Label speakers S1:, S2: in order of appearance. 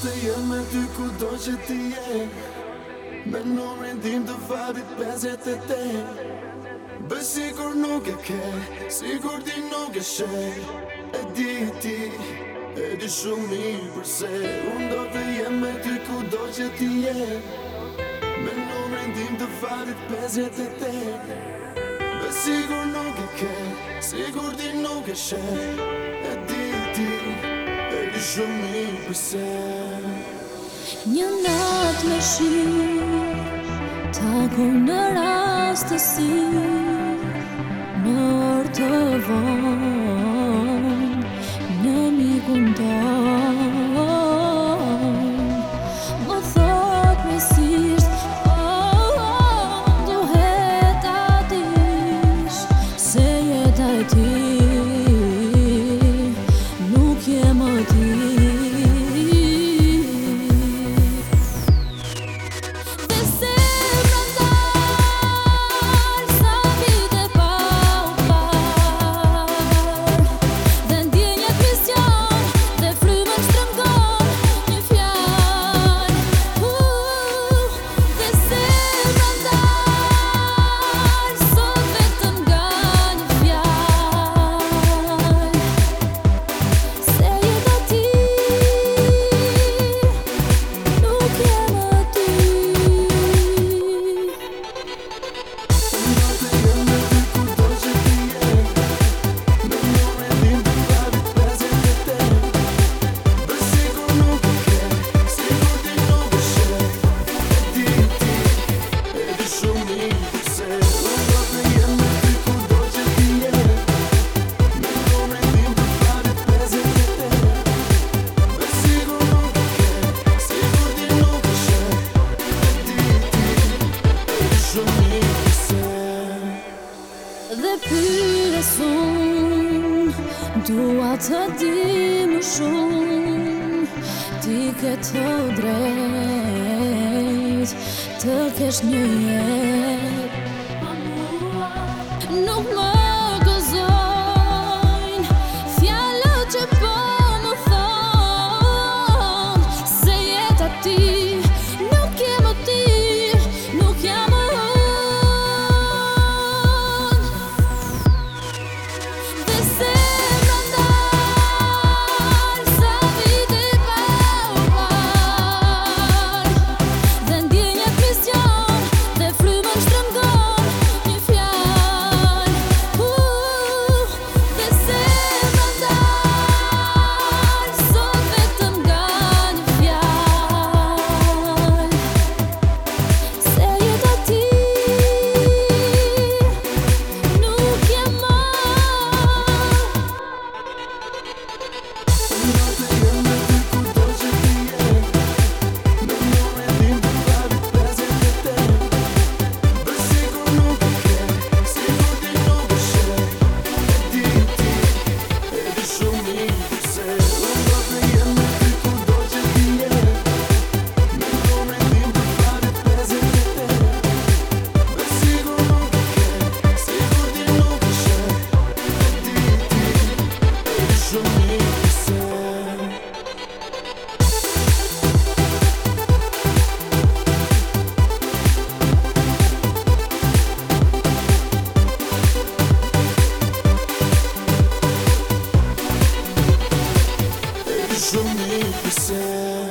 S1: të jetë me ty ku do që ti je Me nëmërin tim të fabit pëzjet e te Bëj si nuk e ke, sikur ti nuk e shë E di ti, e di shumë i përse Unë do të jetë me ty ku do që ti je Me nëmërin tim të fabit pëzjet e te Bëj si nuk e ke, sikur ti nuk e shë E di ti, e di shumë i përse
S2: Një natë me shirë, Taku në rastësi Në orë të vonë pyres unë Dua të di më shumë Ti ke të drejt Të kesh një jet Nuk më
S1: você.